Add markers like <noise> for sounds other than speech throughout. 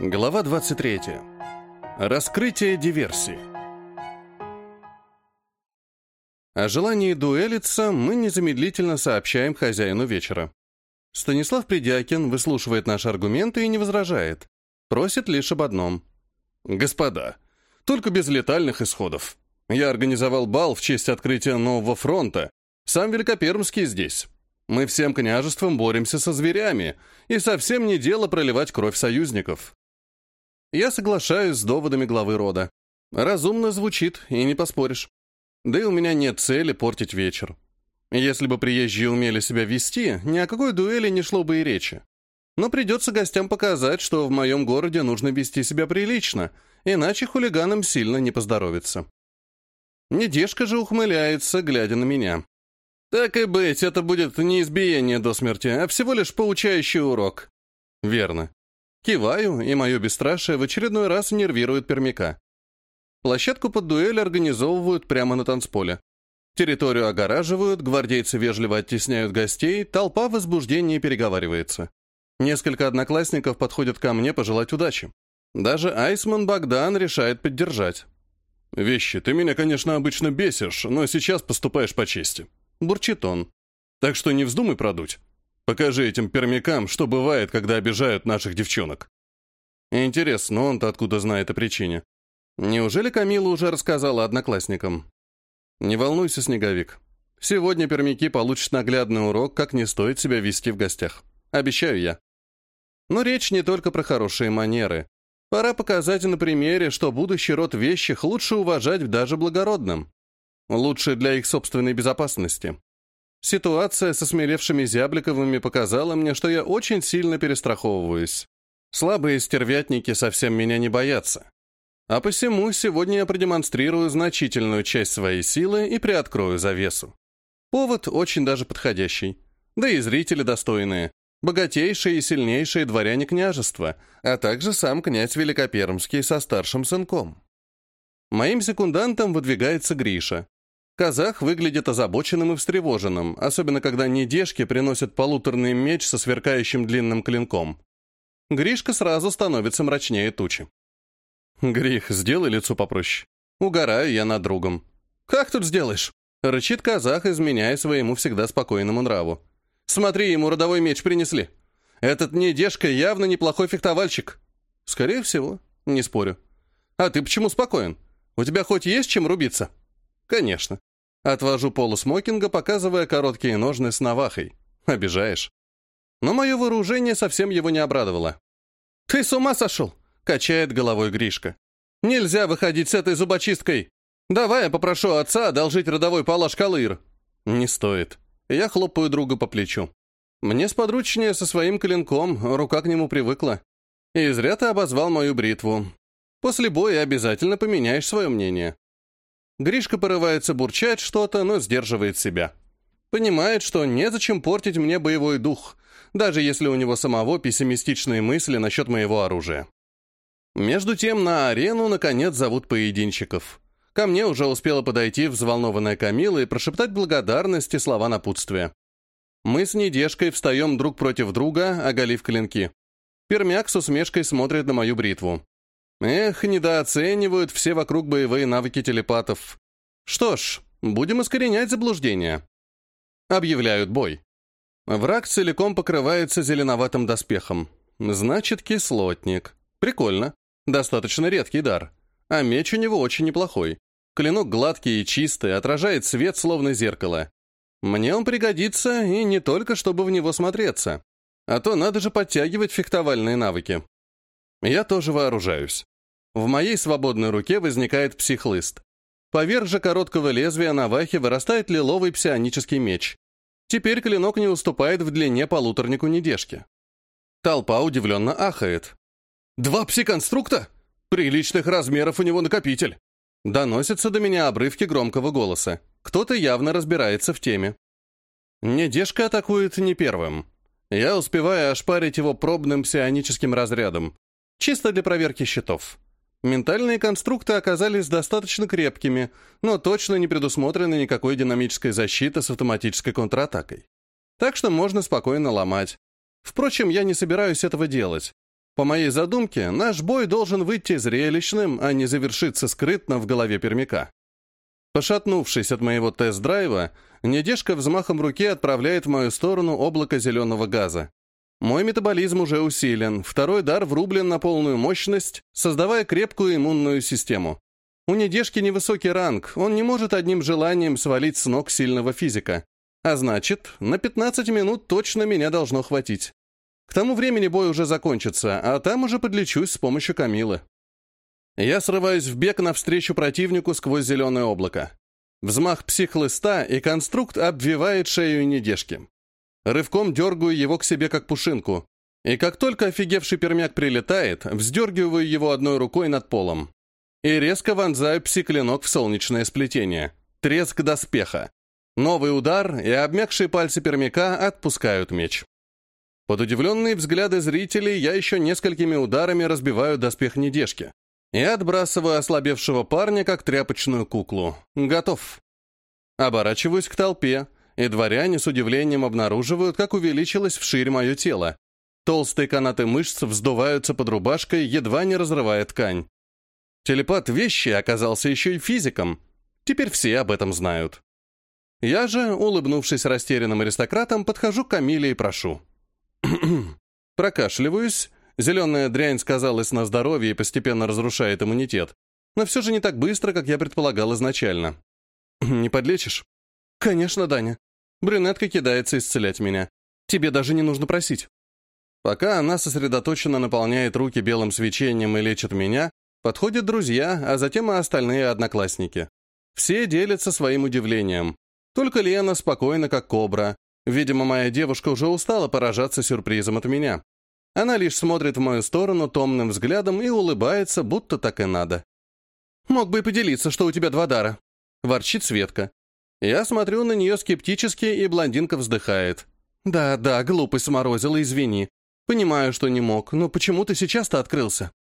Глава 23. Раскрытие диверсии. О желании дуэлиться мы незамедлительно сообщаем хозяину вечера. Станислав Придякин выслушивает наши аргументы и не возражает. Просит лишь об одном. «Господа, только без летальных исходов. Я организовал бал в честь открытия нового фронта. Сам Великопермский здесь. Мы всем княжеством боремся со зверями, и совсем не дело проливать кровь союзников. Я соглашаюсь с доводами главы рода. Разумно звучит, и не поспоришь. Да и у меня нет цели портить вечер. Если бы приезжие умели себя вести, ни о какой дуэли не шло бы и речи. Но придется гостям показать, что в моем городе нужно вести себя прилично, иначе хулиганам сильно не поздоровится. Недежка же ухмыляется, глядя на меня. Так и быть, это будет не избиение до смерти, а всего лишь поучающий урок. Верно. Киваю, и мое бесстрашие в очередной раз нервирует пермяка. Площадку под дуэль организовывают прямо на танцполе. Территорию огораживают, гвардейцы вежливо оттесняют гостей, толпа в возбуждении переговаривается. Несколько одноклассников подходят ко мне пожелать удачи. Даже Айсман Богдан решает поддержать. «Вещи, ты меня, конечно, обычно бесишь, но сейчас поступаешь по чести». Бурчит он. «Так что не вздумай продуть. Покажи этим пермякам, что бывает, когда обижают наших девчонок. Интересно, он-то откуда знает о причине? Неужели Камила уже рассказала одноклассникам? Не волнуйся, Снеговик. Сегодня пермяки получат наглядный урок, как не стоит себя вести в гостях. Обещаю я. Но речь не только про хорошие манеры. Пора показать на примере, что будущий род вещих лучше уважать даже благородным. Лучше для их собственной безопасности. Ситуация со смелевшими Зябликовыми показала мне, что я очень сильно перестраховываюсь. Слабые стервятники совсем меня не боятся. А посему сегодня я продемонстрирую значительную часть своей силы и приоткрою завесу. Повод очень даже подходящий. Да и зрители достойные. Богатейшие и сильнейшие дворяне княжества, а также сам князь Великопермский со старшим сынком. Моим секундантом выдвигается Гриша. Казах выглядит озабоченным и встревоженным, особенно когда недежки приносят полуторный меч со сверкающим длинным клинком. Гришка сразу становится мрачнее тучи. «Грих, сделай лицо попроще. Угораю я над другом». «Как тут сделаешь?» — рычит казах, изменяя своему всегда спокойному нраву. «Смотри, ему родовой меч принесли. Этот недежка явно неплохой фехтовальщик». «Скорее всего, не спорю». «А ты почему спокоен? У тебя хоть есть чем рубиться?» «Конечно. Отвожу полу смокинга, показывая короткие ножны с навахой. Обижаешь. Но мое вооружение совсем его не обрадовало. «Ты с ума сошел?» — качает головой Гришка. «Нельзя выходить с этой зубочисткой. Давай я попрошу отца одолжить родовой палаш Калыр». «Не стоит». Я хлопаю друга по плечу. Мне сподручнее со своим клинком, рука к нему привыкла. И зря ты обозвал мою бритву. После боя обязательно поменяешь свое мнение. Гришка порывается бурчать что-то, но сдерживает себя. Понимает, что незачем портить мне боевой дух, даже если у него самого пессимистичные мысли насчет моего оружия. Между тем на арену, наконец, зовут поединщиков. Ко мне уже успела подойти взволнованная Камила и прошептать благодарность и слова напутствия. Мы с Недежкой встаем друг против друга, оголив клинки. Пермяк с усмешкой смотрит на мою бритву. Эх, недооценивают все вокруг боевые навыки телепатов. Что ж, будем искоренять заблуждения. Объявляют бой. Враг целиком покрывается зеленоватым доспехом. Значит, кислотник. Прикольно. Достаточно редкий дар. А меч у него очень неплохой. Клинок гладкий и чистый, отражает свет, словно зеркало. Мне он пригодится, и не только, чтобы в него смотреться. А то надо же подтягивать фехтовальные навыки. Я тоже вооружаюсь. В моей свободной руке возникает психлыст. Поверх же короткого лезвия навахи вырастает лиловый псионический меч. Теперь клинок не уступает в длине полуторнику недежки. Толпа удивленно ахает. «Два пси-конструкта? Приличных размеров у него накопитель!» Доносятся до меня обрывки громкого голоса. Кто-то явно разбирается в теме. Недежка атакует не первым. Я успеваю ошпарить его пробным псионическим разрядом. Чисто для проверки щитов. Ментальные конструкты оказались достаточно крепкими, но точно не предусмотрены никакой динамической защиты с автоматической контратакой. Так что можно спокойно ломать. Впрочем, я не собираюсь этого делать. По моей задумке, наш бой должен выйти зрелищным, а не завершиться скрытно в голове пермяка. Пошатнувшись от моего тест-драйва, Недежка взмахом руки отправляет в мою сторону облако зеленого газа. Мой метаболизм уже усилен, второй дар врублен на полную мощность, создавая крепкую иммунную систему. У Недежки невысокий ранг, он не может одним желанием свалить с ног сильного физика. А значит, на 15 минут точно меня должно хватить. К тому времени бой уже закончится, а там уже подлечусь с помощью Камилы. Я срываюсь в бег навстречу противнику сквозь зеленое облако. Взмах психлыста, и конструкт обвивает шею недежки. Рывком дергаю его к себе как пушинку. И как только офигевший пермяк прилетает, вздергиваю его одной рукой над полом. И резко вонзаю пси-клинок в солнечное сплетение. Треск доспеха. Новый удар, и обмякшие пальцы пермяка отпускают меч. Под удивленные взгляды зрителей я еще несколькими ударами разбиваю доспех недежки. И отбрасываю ослабевшего парня, как тряпочную куклу. Готов. Оборачиваюсь к толпе, и дворяне с удивлением обнаруживают, как увеличилось вширь мое тело. Толстые канаты мышц вздуваются под рубашкой, едва не разрывая ткань. Телепат вещи оказался еще и физиком. Теперь все об этом знают. Я же, улыбнувшись растерянным аристократам, подхожу к Камиле и прошу. <clears throat> Прокашливаюсь. Зеленая дрянь сказалась на здоровье и постепенно разрушает иммунитет. Но все же не так быстро, как я предполагал изначально. <clears throat> «Не подлечишь?» «Конечно, Даня. Брюнетка кидается исцелять меня. Тебе даже не нужно просить». Пока она сосредоточенно наполняет руки белым свечением и лечит меня, подходят друзья, а затем и остальные одноклассники. Все делятся своим удивлением. Только Лена спокойна, как кобра. Видимо, моя девушка уже устала поражаться сюрпризом от меня. Она лишь смотрит в мою сторону томным взглядом и улыбается, будто так и надо. «Мог бы и поделиться, что у тебя два дара», — ворчит Светка. Я смотрю на нее скептически, и блондинка вздыхает. «Да, да, глупость сморозила, извини. Понимаю, что не мог, но почему ты сейчас-то открылся?»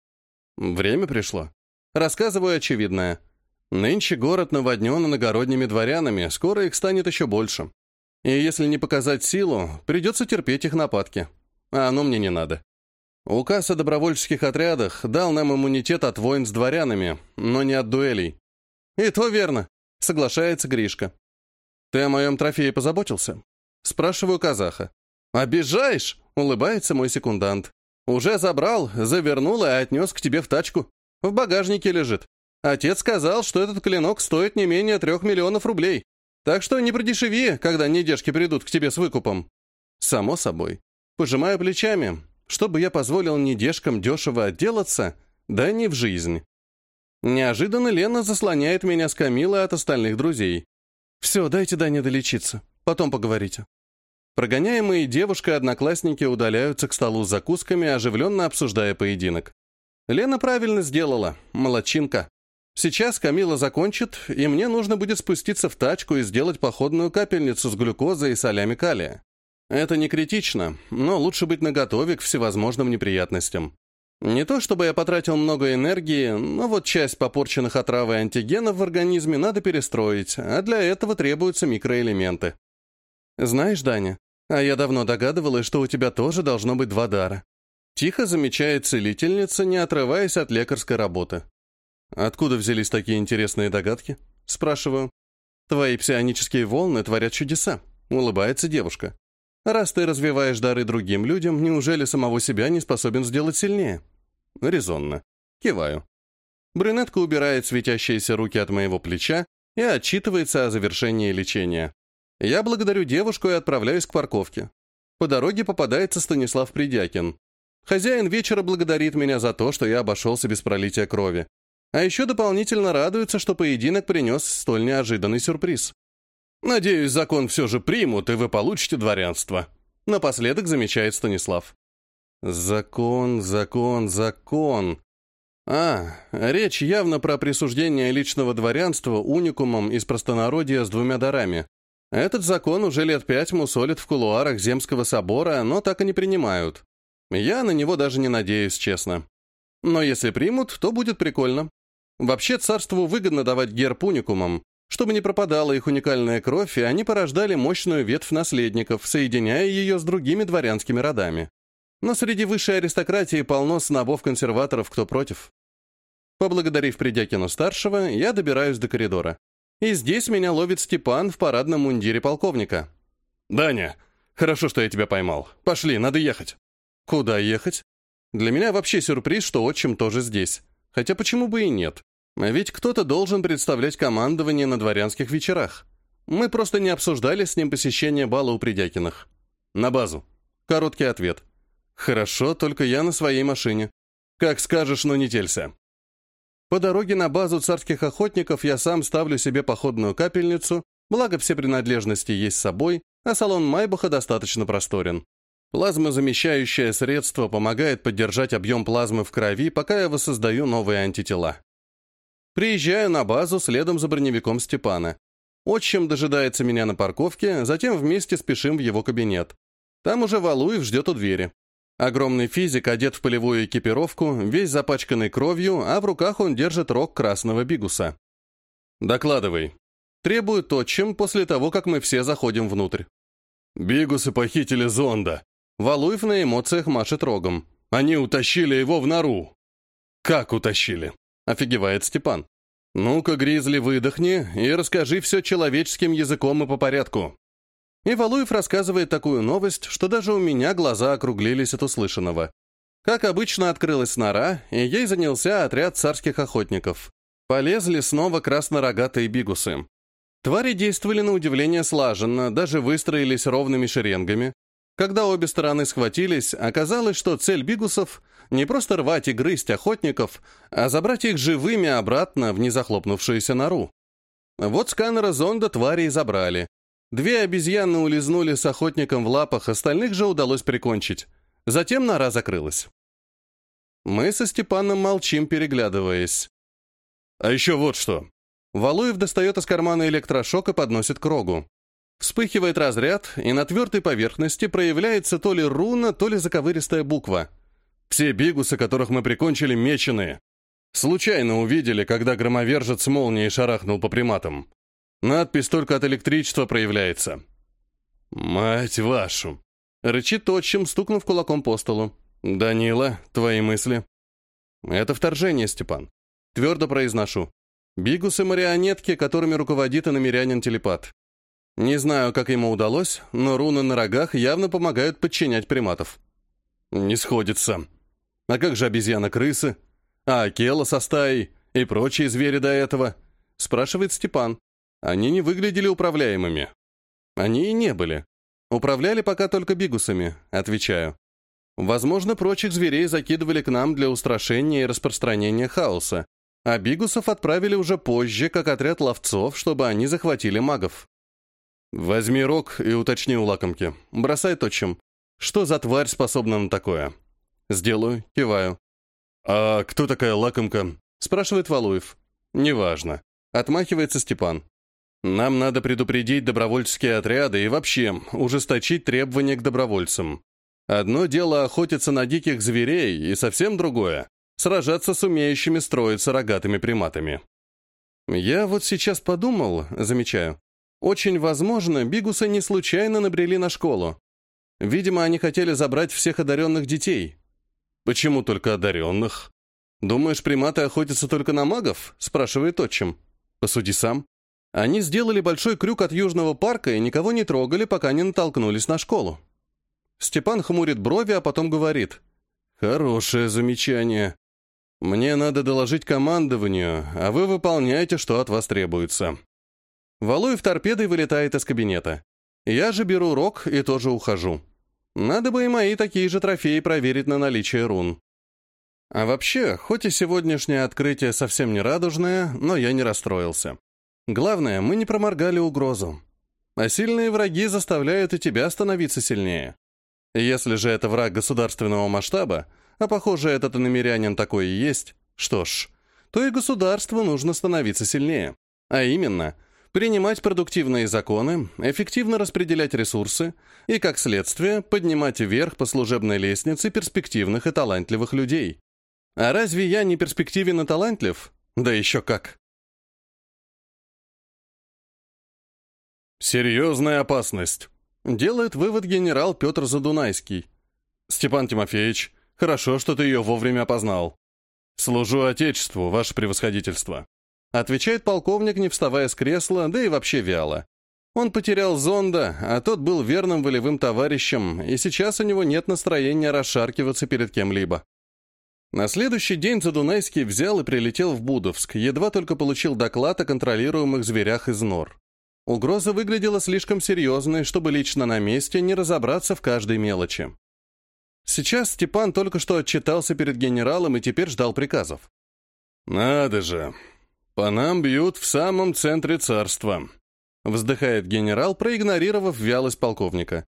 Время пришло. Рассказываю очевидное. Нынче город наводнен иногородними дворянами, скоро их станет еще больше. И если не показать силу, придется терпеть их нападки. А оно мне не надо. Указ о добровольческих отрядах дал нам иммунитет от войн с дворянами, но не от дуэлей. И то верно, соглашается Гришка. Ты о моем трофее позаботился? Спрашиваю казаха. «Обижаешь?» — улыбается мой секундант. «Уже забрал, завернул и отнес к тебе в тачку. В багажнике лежит. Отец сказал, что этот клинок стоит не менее трех миллионов рублей. Так что не продешеви, когда недежки придут к тебе с выкупом. Само собой. Пожимаю плечами. Чтобы я позволил недежкам дешево отделаться, да не в жизнь. Неожиданно Лена заслоняет меня с Камилой от остальных друзей. «Все, дайте Дане долечиться. Потом поговорите». Прогоняемые девушка-одноклассники удаляются к столу с закусками, оживленно обсуждая поединок. Лена правильно сделала. Молодчинка. Сейчас Камила закончит, и мне нужно будет спуститься в тачку и сделать походную капельницу с глюкозой и солями калия. Это не критично, но лучше быть наготове к всевозможным неприятностям. Не то чтобы я потратил много энергии, но вот часть попорченных отравой антигенов в организме надо перестроить, а для этого требуются микроэлементы. Знаешь, Даня, а я давно догадывалась, что у тебя тоже должно быть два дара. Тихо замечает целительница, не отрываясь от лекарской работы. «Откуда взялись такие интересные догадки?» Спрашиваю. «Твои псионические волны творят чудеса», — улыбается девушка. «Раз ты развиваешь дары другим людям, неужели самого себя не способен сделать сильнее?» «Резонно». Киваю. Брюнетка убирает светящиеся руки от моего плеча и отчитывается о завершении лечения. Я благодарю девушку и отправляюсь к парковке. По дороге попадается Станислав Придякин. Хозяин вечера благодарит меня за то, что я обошелся без пролития крови. А еще дополнительно радуется, что поединок принес столь неожиданный сюрприз. «Надеюсь, закон все же примут, и вы получите дворянство», — напоследок замечает Станислав. «Закон, закон, закон». А, речь явно про присуждение личного дворянства уникумом из простонародья с двумя дарами. Этот закон уже лет пять мусолят в кулуарах Земского собора, но так и не принимают. Я на него даже не надеюсь, честно. Но если примут, то будет прикольно. Вообще царству выгодно давать герб уникумам, чтобы не пропадала их уникальная кровь, и они порождали мощную ветвь наследников, соединяя ее с другими дворянскими родами. Но среди высшей аристократии полно снобов-консерваторов, кто против. Поблагодарив Придякину-старшего, я добираюсь до коридора. И здесь меня ловит Степан в парадном мундире полковника. «Даня, хорошо, что я тебя поймал. Пошли, надо ехать». «Куда ехать?» Для меня вообще сюрприз, что отчим тоже здесь. Хотя почему бы и нет? Ведь кто-то должен представлять командование на дворянских вечерах. Мы просто не обсуждали с ним посещение бала у Придякиных. На базу. Короткий ответ. Хорошо, только я на своей машине. Как скажешь, но не телься. По дороге на базу царских охотников я сам ставлю себе походную капельницу, благо все принадлежности есть с собой, а салон Майбаха достаточно просторен. Плазмозамещающее средство помогает поддержать объем плазмы в крови, пока я воссоздаю новые антитела. Приезжаю на базу следом за броневиком Степана. Отчим дожидается меня на парковке, затем вместе спешим в его кабинет. Там уже Валуев ждет у двери. Огромный физик одет в полевую экипировку, весь запачканный кровью, а в руках он держит рог красного бигуса. «Докладывай». Требует отчим после того, как мы все заходим внутрь. «Бигусы похитили зонда». Валуев на эмоциях машет рогом. «Они утащили его в нору». «Как утащили?» — офигевает Степан. «Ну-ка, Гризли, выдохни и расскажи все человеческим языком и по порядку». И Валуев рассказывает такую новость, что даже у меня глаза округлились от услышанного. Как обычно, открылась нора, и ей занялся отряд царских охотников. Полезли снова краснорогатые бигусы. Твари действовали на удивление слаженно, даже выстроились ровными шеренгами. Когда обе стороны схватились, оказалось, что цель бигусов — не просто рвать и грызть охотников, а забрать их живыми обратно в незахлопнувшуюся нору. Вот сканера зонда твари и забрали, Две обезьяны улизнули с охотником в лапах, остальных же удалось прикончить. Затем нора закрылась. Мы со Степаном молчим, переглядываясь. А еще вот что. Валуев достает из кармана электрошок и подносит к рогу. Вспыхивает разряд, и на твердой поверхности проявляется то ли руна, то ли заковыристая буква. Все бигусы, которых мы прикончили, меченые. Случайно увидели, когда громовержец молнией шарахнул по приматам. Надпись только от электричества проявляется. «Мать вашу!» Рычит отчим, стукнув кулаком по столу. «Данила, твои мысли?» «Это вторжение, Степан. Твердо произношу. Бигусы — марионетки, которыми руководит иномерянин-телепат. Не знаю, как ему удалось, но руны на рогах явно помогают подчинять приматов. Не сходится. А как же обезьяна-крысы? А Акела со стаей и прочие звери до этого? Спрашивает Степан. Они не выглядели управляемыми. Они и не были. Управляли пока только бигусами, отвечаю. Возможно, прочих зверей закидывали к нам для устрашения и распространения хаоса, а бигусов отправили уже позже, как отряд ловцов, чтобы они захватили магов. Возьми рог и уточни у лакомки. Бросай точим. Что за тварь способна на такое? Сделаю, киваю. А кто такая лакомка? Спрашивает Валуев. Неважно. Отмахивается Степан. Нам надо предупредить добровольческие отряды и вообще ужесточить требования к добровольцам. Одно дело охотиться на диких зверей, и совсем другое — сражаться с умеющими строиться рогатыми приматами. Я вот сейчас подумал, замечаю, очень возможно, бигусы не случайно набрели на школу. Видимо, они хотели забрать всех одаренных детей. Почему только одаренных? Думаешь, приматы охотятся только на магов? Спрашивает отчим. Посуди сам. Они сделали большой крюк от Южного парка и никого не трогали, пока не натолкнулись на школу. Степан хмурит брови, а потом говорит. «Хорошее замечание. Мне надо доложить командованию, а вы выполняете, что от вас требуется». Валуев торпедой вылетает из кабинета. Я же беру рог и тоже ухожу. Надо бы и мои такие же трофеи проверить на наличие рун. А вообще, хоть и сегодняшнее открытие совсем не радужное, но я не расстроился. Главное, мы не проморгали угрозу. А сильные враги заставляют и тебя становиться сильнее. Если же это враг государственного масштаба, а похоже, этот иномерянин такой и есть, что ж, то и государству нужно становиться сильнее. А именно, принимать продуктивные законы, эффективно распределять ресурсы и, как следствие, поднимать вверх по служебной лестнице перспективных и талантливых людей. А разве я не перспективен и талантлив? Да еще как. «Серьезная опасность», — делает вывод генерал Петр Задунайский. «Степан Тимофеевич, хорошо, что ты ее вовремя опознал. Служу Отечеству, ваше превосходительство», отвечает полковник, не вставая с кресла, да и вообще вяло. Он потерял зонда, а тот был верным волевым товарищем, и сейчас у него нет настроения расшаркиваться перед кем-либо. На следующий день Задунайский взял и прилетел в Будовск, едва только получил доклад о контролируемых зверях из нор. Угроза выглядела слишком серьезной, чтобы лично на месте не разобраться в каждой мелочи. Сейчас Степан только что отчитался перед генералом и теперь ждал приказов. «Надо же! По нам бьют в самом центре царства», Вздыхает генерал, проигнорировав вялость полковника.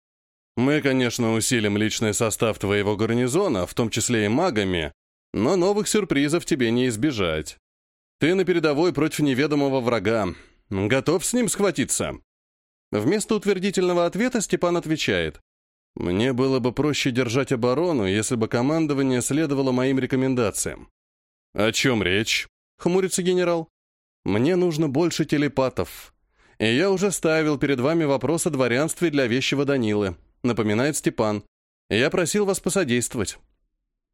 «Мы, конечно, усилим личный состав твоего гарнизона, в том числе и магами, но новых сюрпризов тебе не избежать. Ты на передовой против неведомого врага. Готов с ним схватиться?» Вместо утвердительного ответа Степан отвечает. «Мне было бы проще держать оборону, если бы командование следовало моим рекомендациям». «О чем речь?» — хмурится генерал. «Мне нужно больше телепатов. И я уже ставил перед вами вопрос о дворянстве для вещего Данилы, напоминает Степан. Я просил вас посодействовать.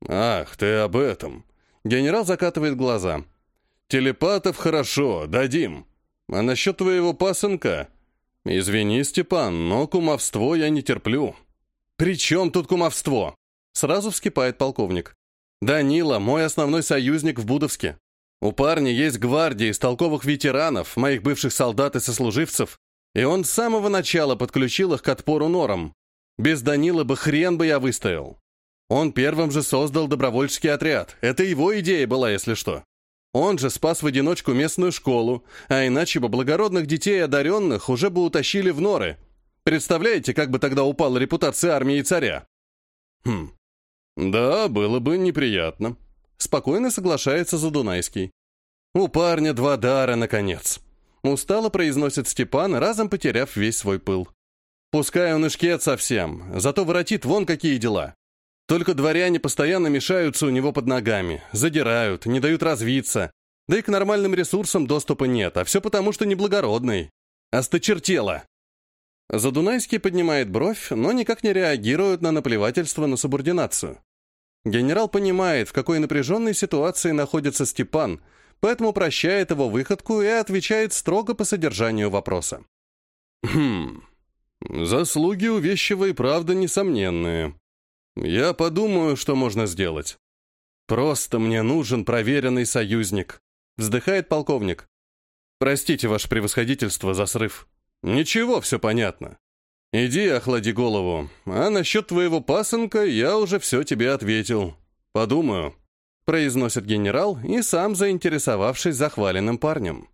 Ах, ты об этом. Генерал закатывает глаза. Телепатов хорошо, дадим. А насчет твоего пасынка? Извини, Степан, но кумовство я не терплю. При чем тут кумовство? Сразу вскипает полковник. Данила, мой основной союзник в Будовске. У парня есть гвардия из толковых ветеранов, моих бывших солдат и сослуживцев, и он с самого начала подключил их к отпору норам. Без Данила бы хрен бы я выстоял. Он первым же создал добровольческий отряд. Это его идея была, если что. Он же спас в одиночку местную школу, а иначе бы благородных детей одаренных уже бы утащили в норы. Представляете, как бы тогда упала репутация армии и царя? Хм. Да, было бы неприятно. Спокойно соглашается Задунайский. «У парня два дара, наконец!» Устало произносит Степан, разом потеряв весь свой пыл. «Пускай он и шкет совсем, зато воротит вон какие дела. Только дворяне постоянно мешаются у него под ногами, задирают, не дают развиться. Да и к нормальным ресурсам доступа нет, а все потому, что неблагородный. Осточертело!» Задунайский поднимает бровь, но никак не реагирует на наплевательство на субординацию. Генерал понимает, в какой напряженной ситуации находится Степан, поэтому прощает его выходку и отвечает строго по содержанию вопроса. «Хм, заслуги у Вещева и правда несомненные. Я подумаю, что можно сделать. Просто мне нужен проверенный союзник», — вздыхает полковник. «Простите, ваше превосходительство, за срыв. Ничего, все понятно. «Иди, охлади голову. А насчет твоего пасынка я уже все тебе ответил. Подумаю», — произносит генерал и сам заинтересовавшись захваленным парнем.